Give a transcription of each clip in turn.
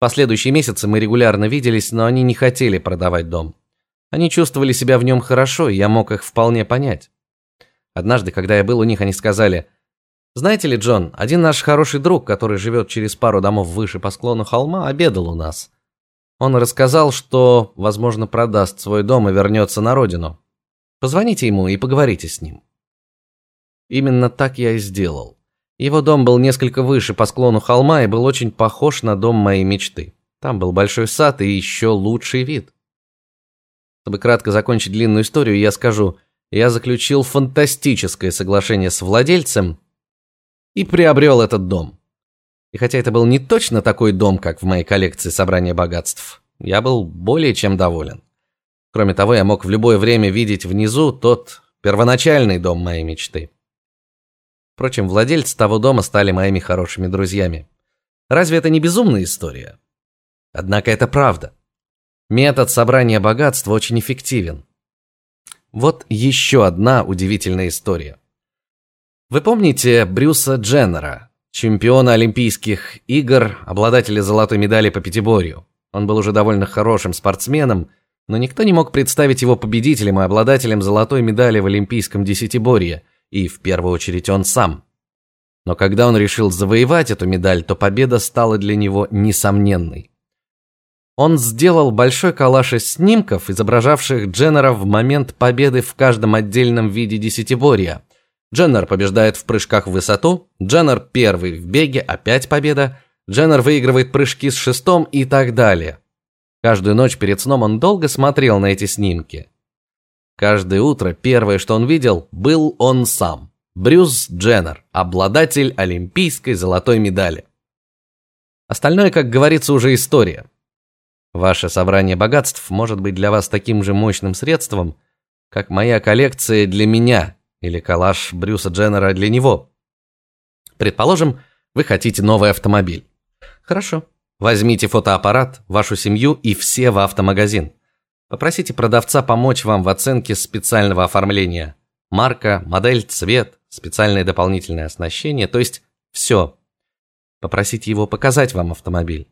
последующие месяцы мы регулярно виделись, но они не хотели продавать дом. Они чувствовали себя в нем хорошо, и я мог их вполне понять. Однажды, когда я был у них, они сказали: "Знаете ли, Джон, один наш хороший друг, который живет через пару домов выше по склону холма, обедал у нас. Он рассказал, что, возможно, продаст свой дом и вернется на родину. Позвоните ему и поговорите с ним". Именно так я и сделал. Его дом был несколько выше по склону холма и был очень похож на дом моей мечты. Там был большой сад и еще лучший вид. Чтобы кратко закончить длинную историю, я скажу: я заключил фантастическое соглашение с владельцем и приобрел этот дом. И хотя это был не точно такой дом, как в моей коллекции собрания богатств, я был более чем доволен. Кроме того, я мог в любое время видеть внизу тот первоначальный дом моей мечты. Впрочем, владельцы того дома стали моими хорошими друзьями. Разве это не безумная история? Однако это правда. Метод собрания богатства очень эффективен. Вот еще одна удивительная история. Вы помните Брюса Дженнера, чемпиона Олимпийских игр, обладателя золотой медали по пятиборью? Он был уже довольно хорошим спортсменом, но никто не мог представить его победителем и обладателем золотой медали в олимпийском десятиборье и в первую очередь он сам. Но когда он решил завоевать эту медаль, то победа стала для него несомненной. Он сделал большой коллаж из снимков, изображавших Дженнера в момент победы в каждом отдельном виде десятиборья. Дженнер побеждает в прыжках в высоту, Дженнер первый в беге, опять победа, Дженнер выигрывает прыжки с шестом и так далее. Каждую ночь перед сном он долго смотрел на эти снимки. Каждое утро первое, что он видел, был он сам. Брюс Дженнер, обладатель олимпийской золотой медали. Остальное, как говорится, уже история. Ваше собрание богатств может быть для вас таким же мощным средством, как моя коллекция для меня или коллаж Брюса Дженнера для него. Предположим, вы хотите новый автомобиль. Хорошо. Возьмите фотоаппарат, вашу семью и все в автомагазин. Попросите продавца помочь вам в оценке специального оформления. Марка, модель, цвет, специальное дополнительное оснащение, то есть все. Попросите его показать вам автомобиль.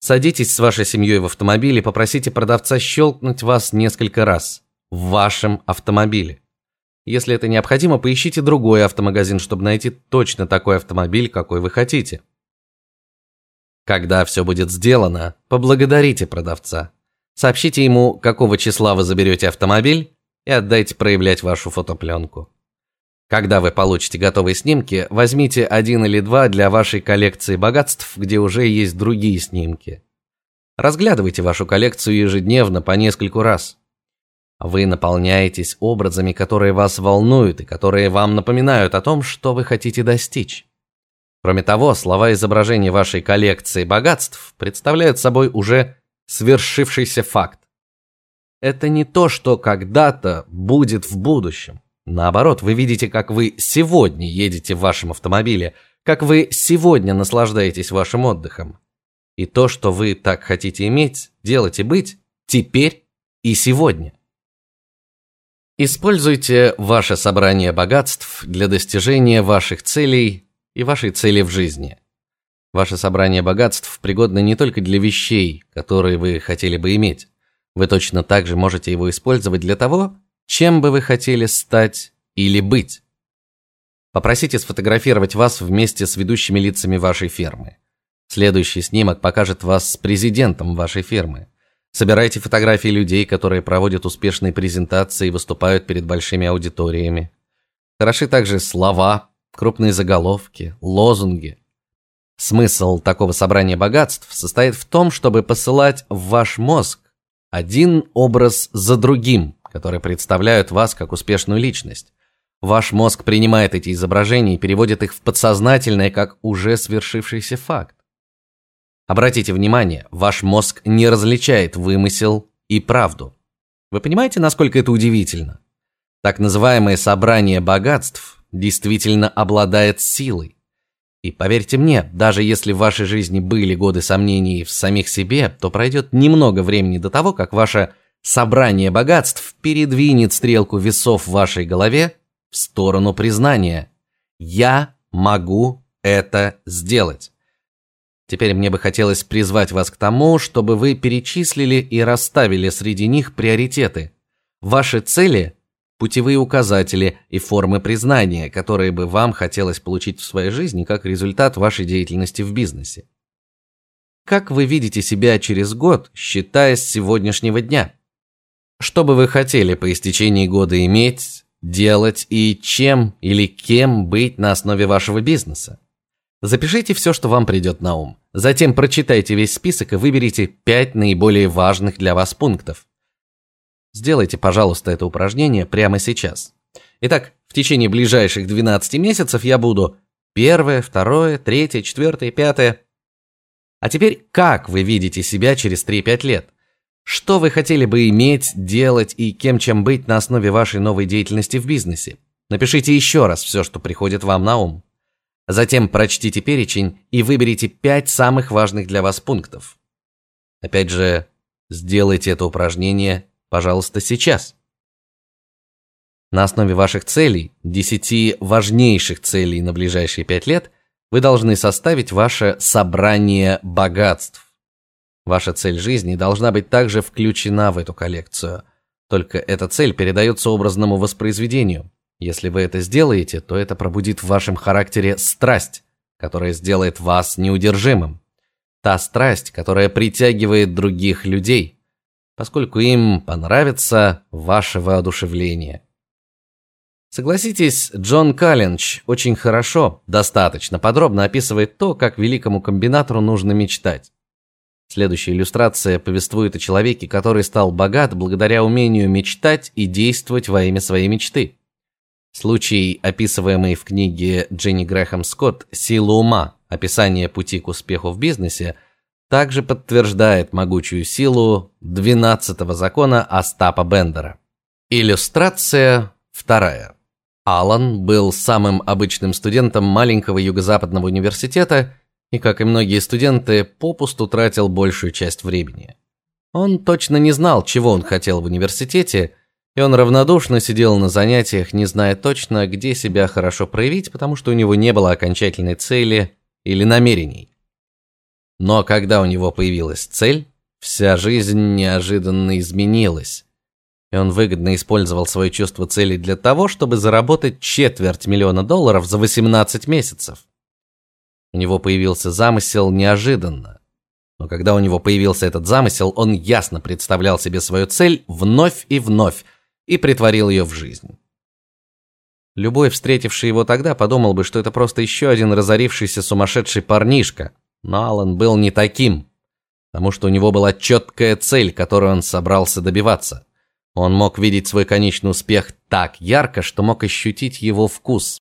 Садитесь с вашей семьей в автомобиль и попросите продавца щелкнуть вас несколько раз в вашем автомобиле. Если это необходимо, поищите другой автомагазин, чтобы найти точно такой автомобиль, какой вы хотите. Когда все будет сделано, поблагодарите продавца. Сообщите ему, какого числа вы заберете автомобиль, и отдайте проявлять вашу фотопленку. Когда вы получите готовые снимки, возьмите один или два для вашей коллекции богатств, где уже есть другие снимки. Разглядывайте вашу коллекцию ежедневно по нескольку раз. Вы наполняетесь образами, которые вас волнуют и которые вам напоминают о том, что вы хотите достичь. Кроме того, слова изображения вашей коллекции богатств представляют собой уже свершившийся факт. Это не то, что когда-то будет в будущем. Наоборот, вы видите, как вы сегодня едете в вашем автомобиле, как вы сегодня наслаждаетесь вашим отдыхом. И то, что вы так хотите иметь, делать и быть, теперь и сегодня. Используйте ваше собрание богатств для достижения ваших целей и вашей цели в жизни. Ваше собрание богатств пригодно не только для вещей, которые вы хотели бы иметь. Вы точно так же можете его использовать для того, чем бы вы хотели стать или быть. Попросите сфотографировать вас вместе с ведущими лицами вашей фирмы. Следующий снимок покажет вас с президентом вашей фирмы. Собирайте фотографии людей, которые проводят успешные презентации и выступают перед большими аудиториями. Хороши также слова, крупные заголовки, лозунги, Смысл такого собрания богатств состоит в том, чтобы посылать в ваш мозг один образ за другим, которые представляют вас как успешную личность. Ваш мозг принимает эти изображения и переводит их в подсознательное как уже свершившийся факт. Обратите внимание, ваш мозг не различает вымысел и правду. Вы понимаете, насколько это удивительно? Так называемое собрание богатств действительно обладает силой. И поверьте мне, даже если в вашей жизни были годы сомнений в самих себе, то пройдет немного времени до того, как ваше собрание богатств передвинет стрелку весов в вашей голове в сторону признания. Я могу это сделать. Теперь мне бы хотелось призвать вас к тому, чтобы вы перечислили и расставили среди них приоритеты. Ваши цели путевые указатели и формы признания, которые бы вам хотелось получить в своей жизни как результат вашей деятельности в бизнесе. Как вы видите себя через год, считая с сегодняшнего дня? Что бы вы хотели по истечении года иметь, делать и чем или кем быть на основе вашего бизнеса? Запишите все, что вам придет на ум. Затем прочитайте весь список и выберите пять наиболее важных для вас пунктов. Сделайте, пожалуйста, это упражнение прямо сейчас. Итак, в течение ближайших 12 месяцев я буду первое, второе, третье, четвертое, пятое. А теперь, как вы видите себя через 3-5 лет? Что вы хотели бы иметь, делать и кем чем быть на основе вашей новой деятельности в бизнесе? Напишите еще раз все, что приходит вам на ум. Затем прочтите перечень и выберите 5 самых важных для вас пунктов. Опять же, сделайте это упражнение, пожалуйста, сейчас. На основе ваших целей, 10 важнейших целей на ближайшие 5 лет, вы должны составить ваше собрание богатств. Ваша цель жизни должна быть также включена в эту коллекцию. Только эта цель передается образному воспроизведению. Если вы это сделаете, то это пробудит в вашем характере страсть, которая сделает вас неудержимым. Та страсть, которая притягивает других людей, поскольку им понравится ваше воодушевление. Согласитесь, Джон Калленч очень хорошо, достаточно подробно описывает то, как великому комбинатору нужно мечтать. Следующая иллюстрация повествует о человеке, который стал богат благодаря умению мечтать и действовать во имя своей мечты. Случай, описываемый в книге Дженни Грэхэм Скотт Сила ума. Описание пути к успеху в бизнесе, также подтверждает могучую силу 12-го закона Остапа Бендера. Иллюстрация вторая. Алан был самым обычным студентом маленького юго-западного университета и, как и многие студенты, попусту тратил большую часть времени. Он точно не знал, чего он хотел в университете, и он равнодушно сидел на занятиях, не зная точно, где себя хорошо проявить, потому что у него не было окончательной цели или намерений. Но когда у него появилась цель, вся жизнь неожиданно изменилась и он выгодно использовал свое чувство цели для того, чтобы заработать четверть миллиона долларов за 18 месяцев. У него появился замысел неожиданно. Но когда у него появился этот замысел, он ясно представлял себе свою цель вновь и вновь и притворил ее в жизнь. Любой, встретивший его тогда, подумал бы, что это просто еще один разорившийся сумасшедший парнишка. Но Алан был не таким, потому что у него была четкая цель, которую он собрался добиваться. Он мог видеть свой конечный успех так ярко, что мог ощутить его вкус.